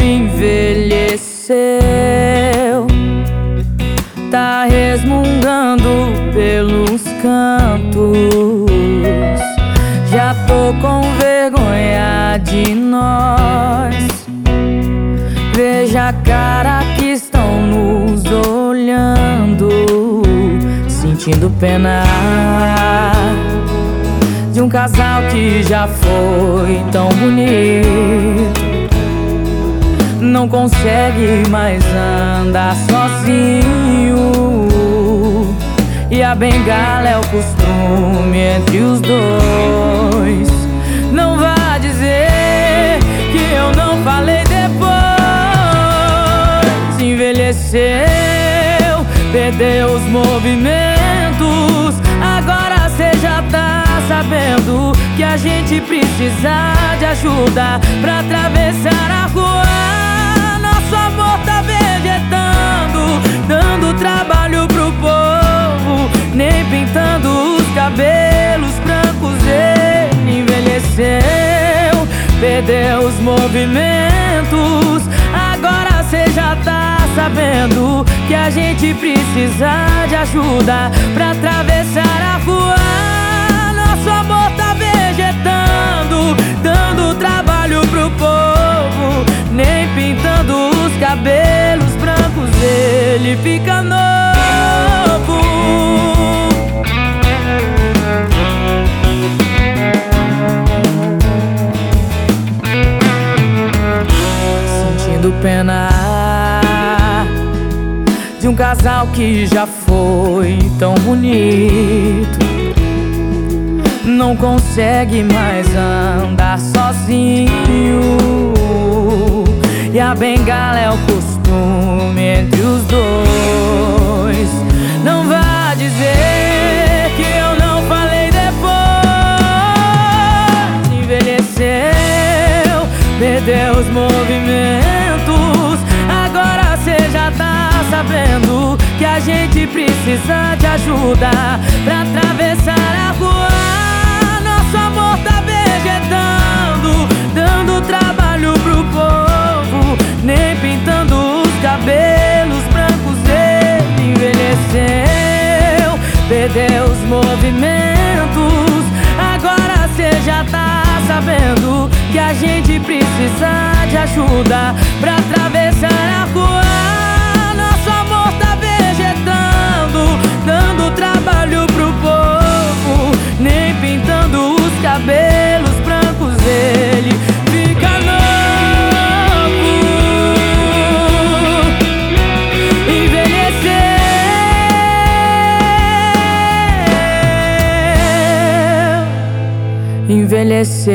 envelheceu, tá resmungando pelos cantos. Já tô com vergonha de nós. Veja a cara que estão nos olhando, sentindo pena de um casal que já foi tão bonito não consegue mais andar sozinho. E a bengala é o costume entre os dois. Não vá dizer que eu não falei depois. Envelheceu, perdeu os movimentos. Agora cê já tá sabendo que a gente precisa de ajuda pra atravessar a rua. Cabelos brancos ele envelheceu, perdeu os movimentos. Agora cê já tá sabendo que a gente precisa de ajuda pra atravessar a rua. Nosso amor tá vegetando, dando trabalho pro povo, nem pintando os cabelos brancos ele fica novo. Pena de um casal que já foi tão bonito. Não consegue mais andar sozinho. E a bengala é o costume entre os dois. Não vá dizer que eu não falei depois. Envelheceu, perdeu os movimentos. Sabendo que a gente precisa de ajuda pra atravessar a rua. Nosso amor tá vegetando, dando trabalho pro povo, nem pintando os cabelos brancos. Ele envelheceu, perdeu os movimentos. Agora cê já tá sabendo que a gente precisa de ajuda pra atravessar a rua. envelheceu.